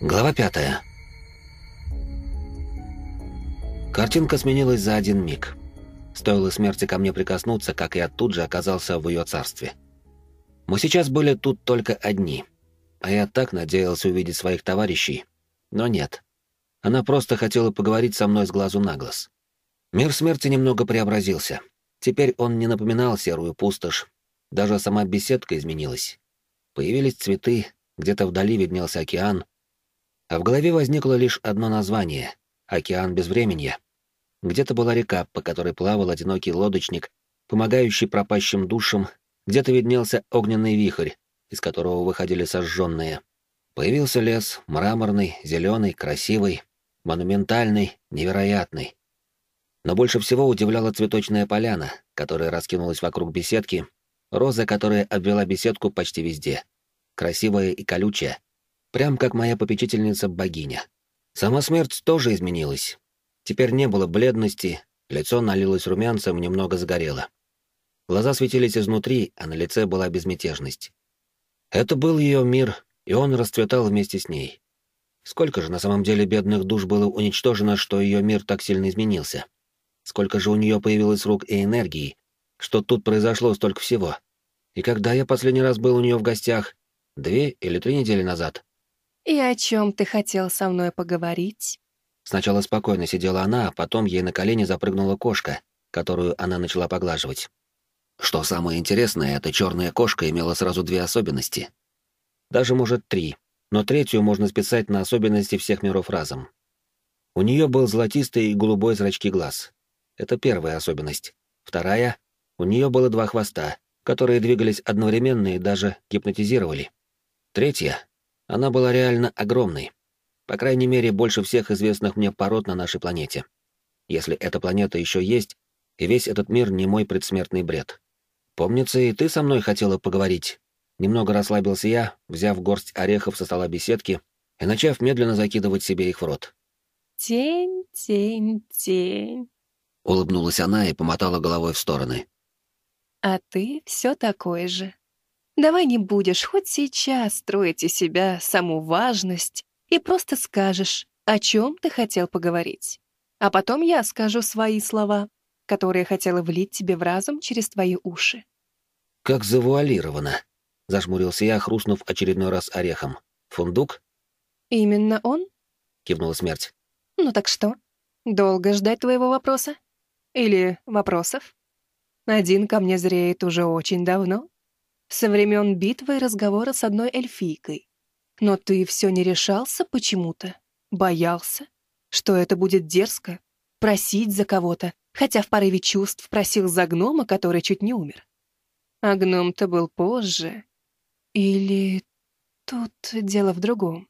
Глава пятая. Картинка сменилась за один миг. Стоило смерти ко мне прикоснуться, как я тут же оказался в ее царстве. Мы сейчас были тут только одни, а я так надеялся увидеть своих товарищей, но нет. Она просто хотела поговорить со мной с глазу на глаз. Мир смерти немного преобразился. Теперь он не напоминал серую пустошь, даже сама беседка изменилась. Появились цветы, где-то вдали виднелся океан, а в голове возникло лишь одно название — «Океан безвременья». Где-то была река, по которой плавал одинокий лодочник, помогающий пропащим душам, где-то виднелся огненный вихрь, из которого выходили сожженные. Появился лес, мраморный, зеленый, красивый, монументальный, невероятный. Но больше всего удивляла цветочная поляна, которая раскинулась вокруг беседки, роза, которая обвела беседку почти везде. Красивая и колючая, прям как моя попечительница-богиня. Сама смерть тоже изменилась. Теперь не было бледности, лицо налилось румянцем, немного загорело. Глаза светились изнутри, а на лице была безмятежность. Это был ее мир, и он расцветал вместе с ней. Сколько же на самом деле бедных душ было уничтожено, что ее мир так сильно изменился? Сколько же у нее появилось рук и энергии, что тут произошло столько всего? И когда я последний раз был у нее в гостях? Две или три недели назад? «И о чем ты хотел со мной поговорить?» Сначала спокойно сидела она, а потом ей на колени запрыгнула кошка, которую она начала поглаживать. Что самое интересное, эта черная кошка имела сразу две особенности. Даже, может, три, но третью можно списать на особенности всех миров разом. У нее был золотистый и голубой зрачки глаз. Это первая особенность. Вторая — у нее было два хвоста, которые двигались одновременно и даже гипнотизировали. Третья она была реально огромной. По крайней мере, больше всех известных мне пород на нашей планете. Если эта планета еще есть, и весь этот мир не мой предсмертный бред. Помнится, и ты со мной хотела поговорить. Немного расслабился я, взяв горсть орехов со стола беседки и начав медленно закидывать себе их в рот. «Тень, тень, тень», — улыбнулась она и помотала головой в стороны. «А ты все такой же. Давай не будешь хоть сейчас строить из себя саму важность и просто скажешь, о чем ты хотел поговорить. А потом я скажу свои слова, которые хотела влить тебе в разум через твои уши. «Как завуалировано», — зажмурился я, хрустнув очередной раз орехом. «Фундук?» «Именно он?» — кивнула смерть. «Ну так что? Долго ждать твоего вопроса? Или вопросов? Один ко мне зреет уже очень давно, со времен битвы и разговора с одной эльфийкой. Но ты все не решался почему-то? Боялся? Что это будет дерзко? Просить за кого-то, хотя в порыве чувств просил за гнома, который чуть не умер. А гном-то был позже. Или тут дело в другом?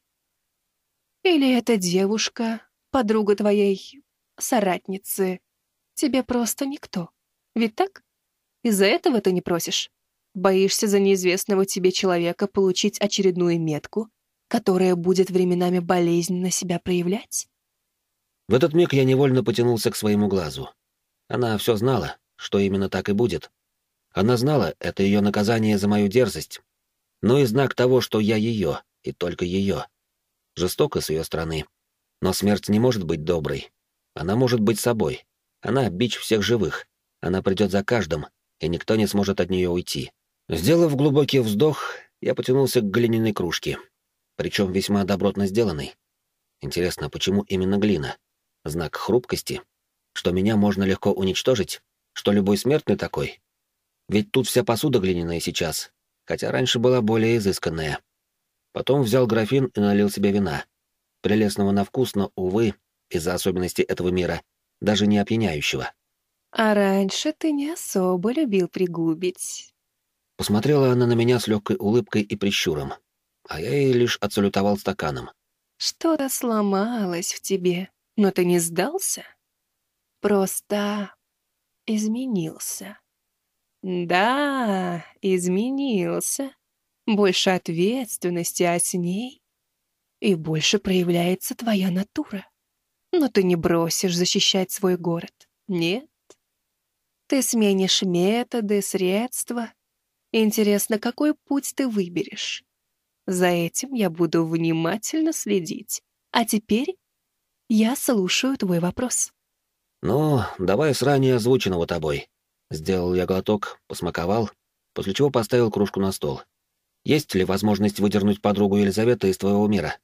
Или эта девушка, подруга твоей соратницы, тебе просто никто? Ведь так? Из-за этого ты не просишь? Боишься за неизвестного тебе человека получить очередную метку, которая будет временами болезненно себя проявлять? В этот миг я невольно потянулся к своему глазу. Она все знала, что именно так и будет. Она знала, это ее наказание за мою дерзость, но и знак того, что я ее, и только ее. Жестоко с ее стороны. Но смерть не может быть доброй. Она может быть собой. Она — бич всех живых. Она придет за каждым, и никто не сможет от нее уйти. Сделав глубокий вздох, я потянулся к глиняной кружке, причем весьма добротно сделанной. Интересно, почему именно глина? Знак хрупкости? Что меня можно легко уничтожить? Что любой смертный такой? Ведь тут вся посуда глиняная сейчас, хотя раньше была более изысканная. Потом взял графин и налил себе вина. Прелестного на вкус, но, увы, из-за особенностей этого мира, даже не опьяняющего. «А раньше ты не особо любил пригубить», Посмотрела она на меня с легкой улыбкой и прищуром, а я ей лишь отсалютовал стаканом. «Что-то сломалось в тебе, но ты не сдался? Просто изменился». «Да, изменился. Больше ответственности, а с ней и больше проявляется твоя натура. Но ты не бросишь защищать свой город, нет? Ты сменишь методы, средства, Интересно, какой путь ты выберешь? За этим я буду внимательно следить. А теперь я слушаю твой вопрос. «Ну, давай с ранее озвученного тобой». Сделал я глоток, посмаковал, после чего поставил кружку на стол. «Есть ли возможность выдернуть подругу Елизаветы из твоего мира?»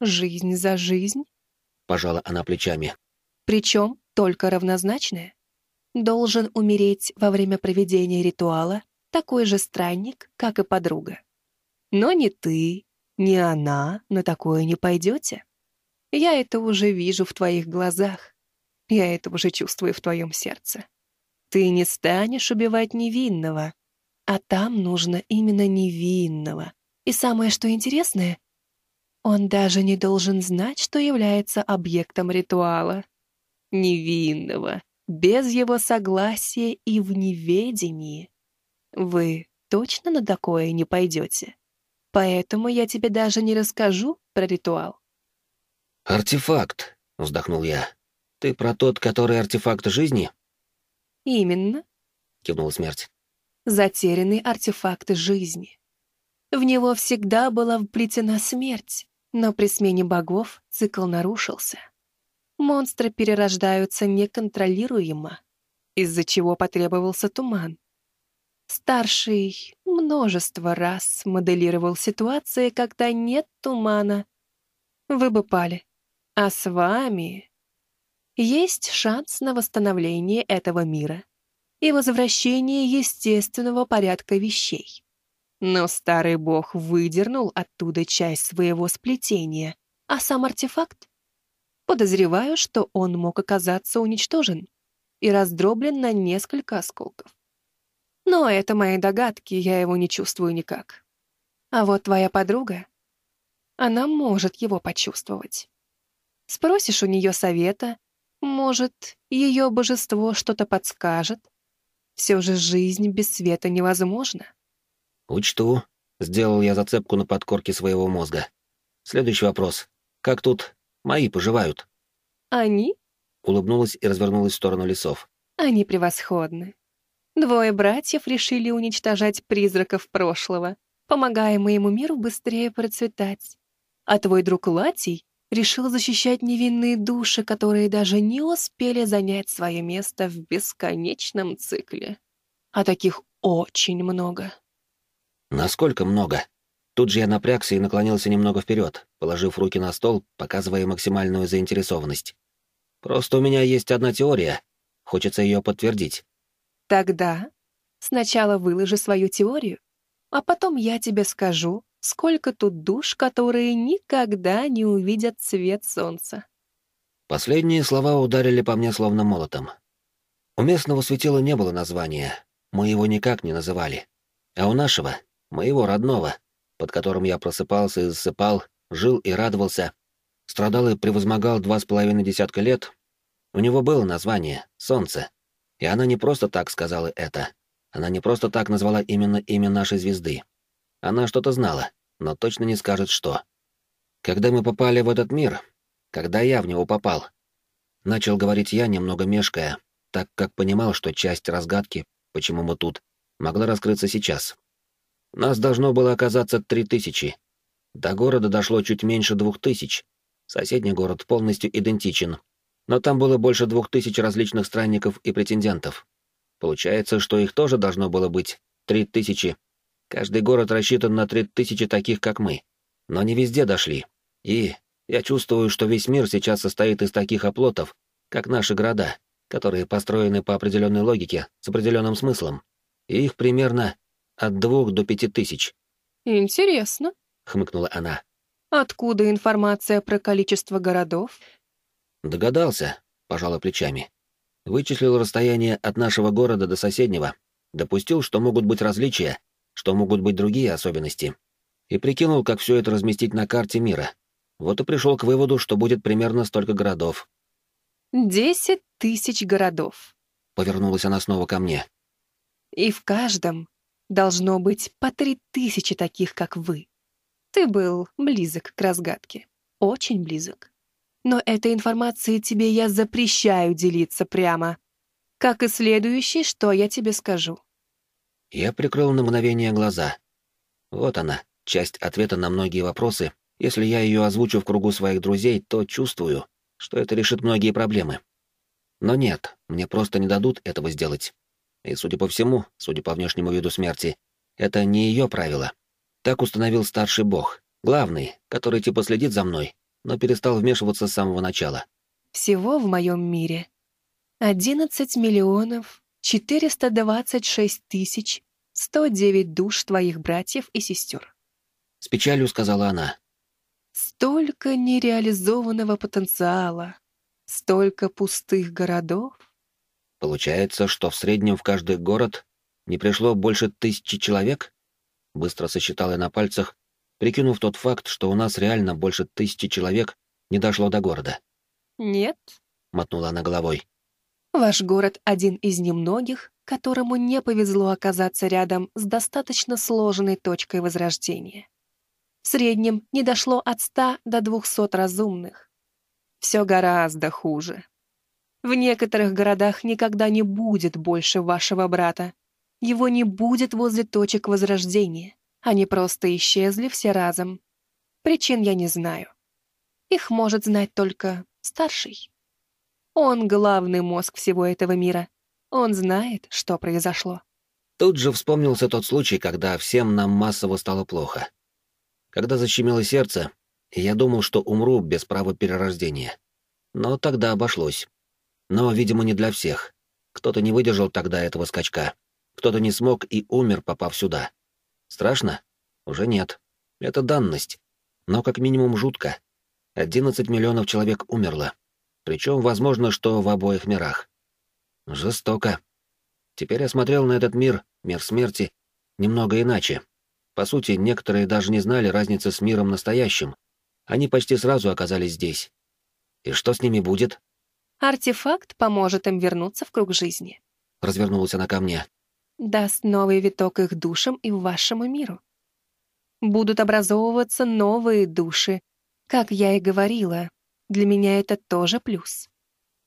«Жизнь за жизнь?» — пожала она плечами. «Причем только равнозначная. Должен умереть во время проведения ритуала такой же странник, как и подруга. Но ни ты, ни она на такое не пойдете. Я это уже вижу в твоих глазах. Я это уже чувствую в твоем сердце. Ты не станешь убивать невинного, а там нужно именно невинного. И самое, что интересное, он даже не должен знать, что является объектом ритуала. Невинного, без его согласия и в неведении. Вы точно на такое не пойдете? Поэтому я тебе даже не расскажу про ритуал. «Артефакт», — вздохнул я. «Ты про тот, который артефакт жизни?» «Именно», — кивнула смерть. «Затерянный артефакт жизни. В него всегда была вплетена смерть, но при смене богов цикл нарушился. Монстры перерождаются неконтролируемо, из-за чего потребовался туман. Старший множество раз моделировал ситуации, когда нет тумана. Вы бы пали. А с вами есть шанс на восстановление этого мира и возвращение естественного порядка вещей. Но старый бог выдернул оттуда часть своего сплетения, а сам артефакт? Подозреваю, что он мог оказаться уничтожен и раздроблен на несколько осколков. Но это мои догадки, я его не чувствую никак. А вот твоя подруга, она может его почувствовать. Спросишь у нее совета, может, ее божество что-то подскажет. Все же жизнь без света невозможна. Учту. Сделал я зацепку на подкорке своего мозга. Следующий вопрос. Как тут мои поживают? Они? Улыбнулась и развернулась в сторону лесов. Они превосходны. Двое братьев решили уничтожать призраков прошлого, помогая моему миру быстрее процветать. А твой друг Латий решил защищать невинные души, которые даже не успели занять свое место в бесконечном цикле. А таких очень много. Насколько много? Тут же я напрягся и наклонился немного вперед, положив руки на стол, показывая максимальную заинтересованность. Просто у меня есть одна теория. Хочется ее подтвердить. Тогда сначала выложи свою теорию, а потом я тебе скажу, сколько тут душ, которые никогда не увидят свет солнца. Последние слова ударили по мне словно молотом. У местного светила не было названия, мы его никак не называли. А у нашего, моего родного, под которым я просыпался и засыпал, жил и радовался, страдал и превозмогал два с половиной десятка лет, у него было название — Солнце. И она не просто так сказала это. Она не просто так назвала именно имя нашей звезды. Она что-то знала, но точно не скажет, что. Когда мы попали в этот мир, когда я в него попал, начал говорить я, немного мешкая, так как понимал, что часть разгадки, почему мы тут, могла раскрыться сейчас. Нас должно было оказаться три тысячи. До города дошло чуть меньше двух тысяч. Соседний город полностью идентичен, но там было больше двух тысяч различных странников и претендентов. Получается, что их тоже должно было быть три тысячи. Каждый город рассчитан на три тысячи таких, как мы. Но не везде дошли. И я чувствую, что весь мир сейчас состоит из таких оплотов, как наши города, которые построены по определенной логике, с определенным смыслом. И их примерно от двух до пяти тысяч. «Интересно», — хмыкнула она. «Откуда информация про количество городов?» Догадался, пожала плечами. Вычислил расстояние от нашего города до соседнего, допустил, что могут быть различия, что могут быть другие особенности, и прикинул, как все это разместить на карте мира. Вот и пришел к выводу, что будет примерно столько городов. «Десять тысяч городов», — повернулась она снова ко мне. «И в каждом должно быть по три тысячи таких, как вы. Ты был близок к разгадке, очень близок но этой информацией тебе я запрещаю делиться прямо. Как и следующее, что я тебе скажу. Я прикрыл на мгновение глаза. Вот она, часть ответа на многие вопросы. Если я ее озвучу в кругу своих друзей, то чувствую, что это решит многие проблемы. Но нет, мне просто не дадут этого сделать. И, судя по всему, судя по внешнему виду смерти, это не ее правило. Так установил старший бог, главный, который типа следит за мной, но перестал вмешиваться с самого начала. Всего в моем мире 11 миллионов 426 тысяч 109 душ твоих братьев и сестер. С печалью сказала она. Столько нереализованного потенциала, столько пустых городов. Получается, что в среднем в каждый город не пришло больше тысячи человек? Быстро сосчитал я на пальцах, прикинув тот факт, что у нас реально больше тысячи человек не дошло до города. «Нет», — мотнула она головой. «Ваш город один из немногих, которому не повезло оказаться рядом с достаточно сложной точкой возрождения. В среднем не дошло от ста до двухсот разумных. Все гораздо хуже. В некоторых городах никогда не будет больше вашего брата. Его не будет возле точек возрождения. Они просто исчезли все разом. Причин я не знаю. Их может знать только старший. Он главный мозг всего этого мира. Он знает, что произошло. Тут же вспомнился тот случай, когда всем нам массово стало плохо. Когда защемило сердце, я думал, что умру без права перерождения. Но тогда обошлось. Но, видимо, не для всех. Кто-то не выдержал тогда этого скачка. Кто-то не смог и умер, попав сюда. Страшно? Уже нет. Это данность. Но как минимум жутко. 11 миллионов человек умерло. Причем, возможно, что в обоих мирах. Жестоко. Теперь я смотрел на этот мир, мир смерти, немного иначе. По сути, некоторые даже не знали разницы с миром настоящим. Они почти сразу оказались здесь. И что с ними будет? Артефакт поможет им вернуться в круг жизни. Развернулась она ко мне. Даст новый виток их душам и вашему миру. Будут образовываться новые души, как я и говорила, для меня это тоже плюс.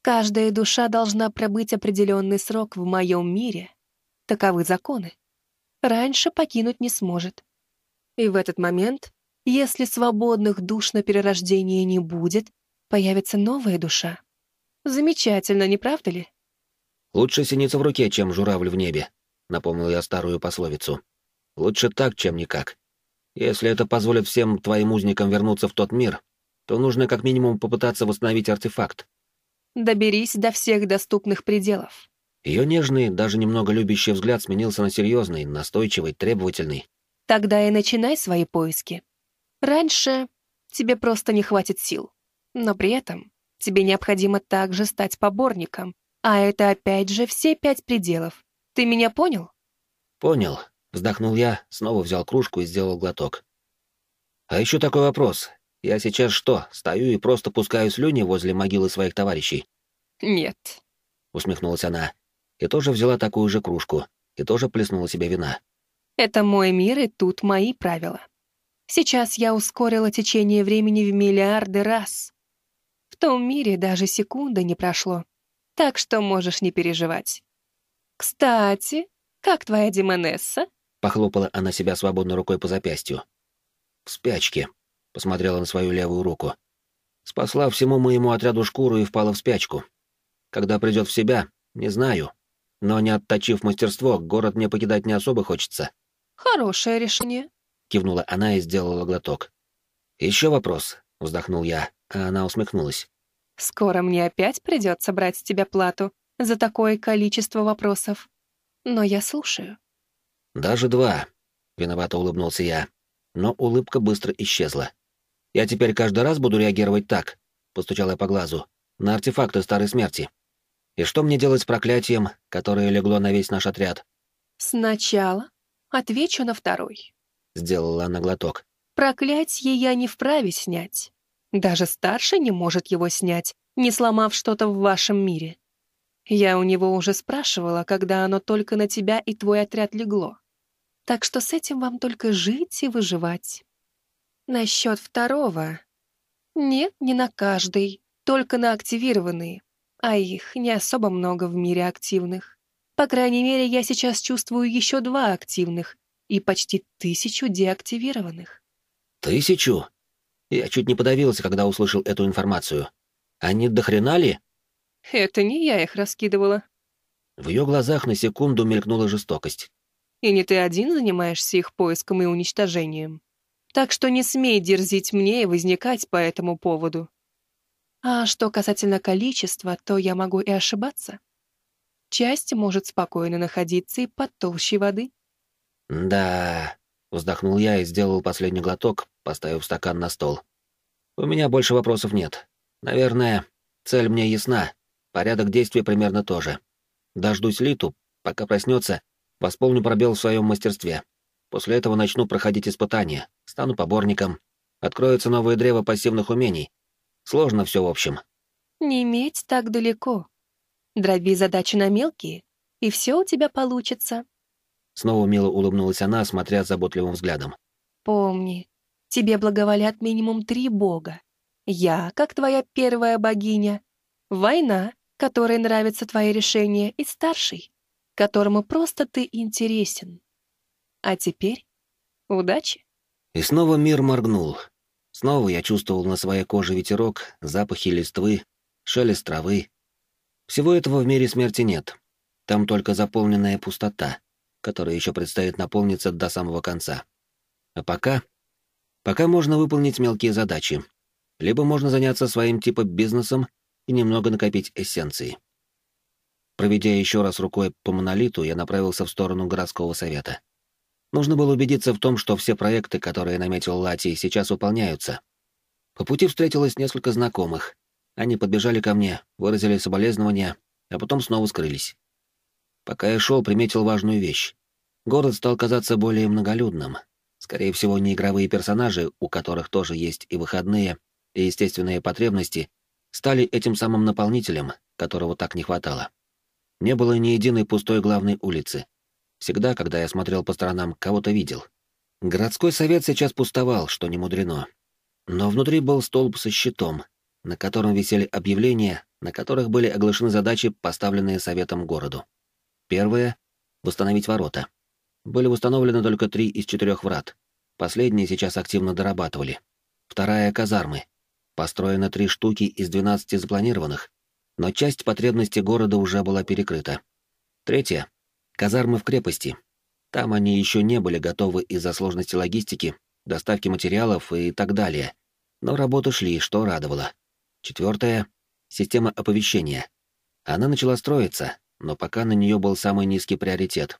Каждая душа должна пробыть определенный срок в моем мире. Таковы законы. Раньше покинуть не сможет. И в этот момент, если свободных душ на перерождение не будет, появится новая душа. Замечательно, не правда ли? «Лучше синица в руке, чем журавль в небе», — напомнил я старую пословицу. «Лучше так, чем никак. Если это позволит всем твоим узникам вернуться в тот мир, то нужно как минимум попытаться восстановить артефакт. Доберись до всех доступных пределов. Ее нежный, даже немного любящий взгляд сменился на серьезный, настойчивый, требовательный. Тогда и начинай свои поиски. Раньше тебе просто не хватит сил. Но при этом тебе необходимо также стать поборником. А это опять же все пять пределов. Ты меня понял? Понял. Вздохнул я, снова взял кружку и сделал глоток. А еще такой вопрос. Я сейчас что, стою и просто пускаю слюни возле могилы своих товарищей? Нет. Усмехнулась она. И тоже взяла такую же кружку. И тоже плеснула себе вина. Это мой мир, и тут мои правила. Сейчас я ускорила течение времени в миллиарды раз. В том мире даже секунды не прошло. Так что можешь не переживать. Кстати, как твоя Демонесса? Похлопала она себя свободной рукой по запястью. В спячке. Посмотрела на свою левую руку. Спасла всему моему отряду шкуру и впала в спячку. Когда придет в себя, не знаю. Но не отточив мастерство, город мне покидать не особо хочется. Хорошее решение. Кивнула она и сделала глоток. Еще вопрос, вздохнул я, а она усмехнулась. Скоро мне опять придется брать с тебя плату за такое количество вопросов. Но я слушаю. «Даже два», — виновато улыбнулся я. Но улыбка быстро исчезла. «Я теперь каждый раз буду реагировать так», — постучал я по глазу, — «на артефакты старой смерти. И что мне делать с проклятием, которое легло на весь наш отряд?» «Сначала отвечу на второй», — сделала она глоток. «Проклятье я не вправе снять. Даже старший не может его снять, не сломав что-то в вашем мире. Я у него уже спрашивала, когда оно только на тебя и твой отряд легло. Так что с этим вам только жить и выживать. Насчет второго. Нет, не на каждый, только на активированные. А их не особо много в мире активных. По крайней мере, я сейчас чувствую еще два активных. и почти тысячу деактивированных. Тысячу? Я чуть не подавился, когда услышал эту информацию. Они дохрена ли? Это не я их раскидывала. В ее глазах на секунду мелькнула жестокость. И не ты один занимаешься их поиском и уничтожением. Так что не смей дерзить мне и возникать по этому поводу. А что касательно количества, то я могу и ошибаться. Часть может спокойно находиться и под толщей воды. «Да...» — вздохнул я и сделал последний глоток, поставив стакан на стол. «У меня больше вопросов нет. Наверное, цель мне ясна, порядок действий примерно тоже. Дождусь Литу, пока проснется, восполню пробел в своем мастерстве. После этого начну проходить испытания, стану поборником. Откроется новое древо пассивных умений, Сложно все в общем. Не иметь так далеко. Дроби задачи на мелкие, и все у тебя получится. Снова мило улыбнулась она, смотря заботливым взглядом. Помни, тебе благоволят минимум три бога. Я, как твоя первая богиня. Война, которой нравятся твои решения, и старший, которому просто ты интересен. А теперь удачи. И снова мир моргнул, Снова я чувствовал на своей коже ветерок, запахи листвы, шелест травы. Всего этого в мире смерти нет. Там только заполненная пустота, которая еще предстоит наполниться до самого конца. А пока... Пока можно выполнить мелкие задачи. Либо можно заняться своим типа бизнесом и немного накопить эссенции. Проведя еще раз рукой по монолиту, я направился в сторону городского совета. Нужно было убедиться в том, что все проекты, которые наметил Лати, сейчас выполняются. По пути встретилось несколько знакомых. Они подбежали ко мне, выразили соболезнования, а потом снова скрылись. Пока я шел, приметил важную вещь. Город стал казаться более многолюдным. Скорее всего, неигровые персонажи, у которых тоже есть и выходные, и естественные потребности, стали этим самым наполнителем, которого так не хватало. Не было ни единой пустой главной улицы. Всегда, когда я смотрел по сторонам, кого-то видел. Городской совет сейчас пустовал, что не мудрено. Но внутри был столб со щитом, на котором висели объявления, на которых были оглашены задачи, поставленные советом городу. Первое — восстановить ворота. Были установлены только три из четырех врат. Последние сейчас активно дорабатывали. Вторая — казармы. Построено три штуки из двенадцати запланированных, но часть потребностей города уже была перекрыта. Третье Казармы в крепости. Там они еще не были готовы из-за сложности логистики, доставки материалов и так далее. Но работы шли, что радовало. Четвертое — система оповещения. Она начала строиться, но пока на нее был самый низкий приоритет.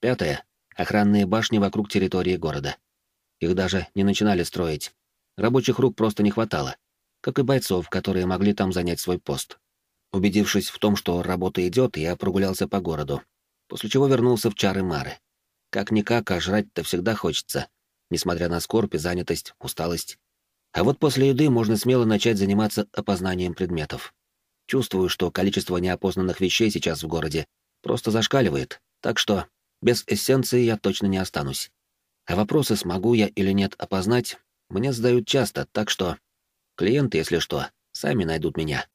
Пятое — охранные башни вокруг территории города. Их даже не начинали строить. Рабочих рук просто не хватало, как и бойцов, которые могли там занять свой пост. Убедившись в том, что работа идет, я прогулялся по городу, после чего вернулся в чары Мары. Как-никак, а жрать-то всегда хочется, несмотря на скорбь и занятость, усталость. А вот после еды можно смело начать заниматься опознанием предметов. Чувствую, что количество неопознанных вещей сейчас в городе просто зашкаливает, так что без эссенции я точно не останусь. А вопросы, смогу я или нет опознать, мне задают часто, так что клиенты, если что, сами найдут меня.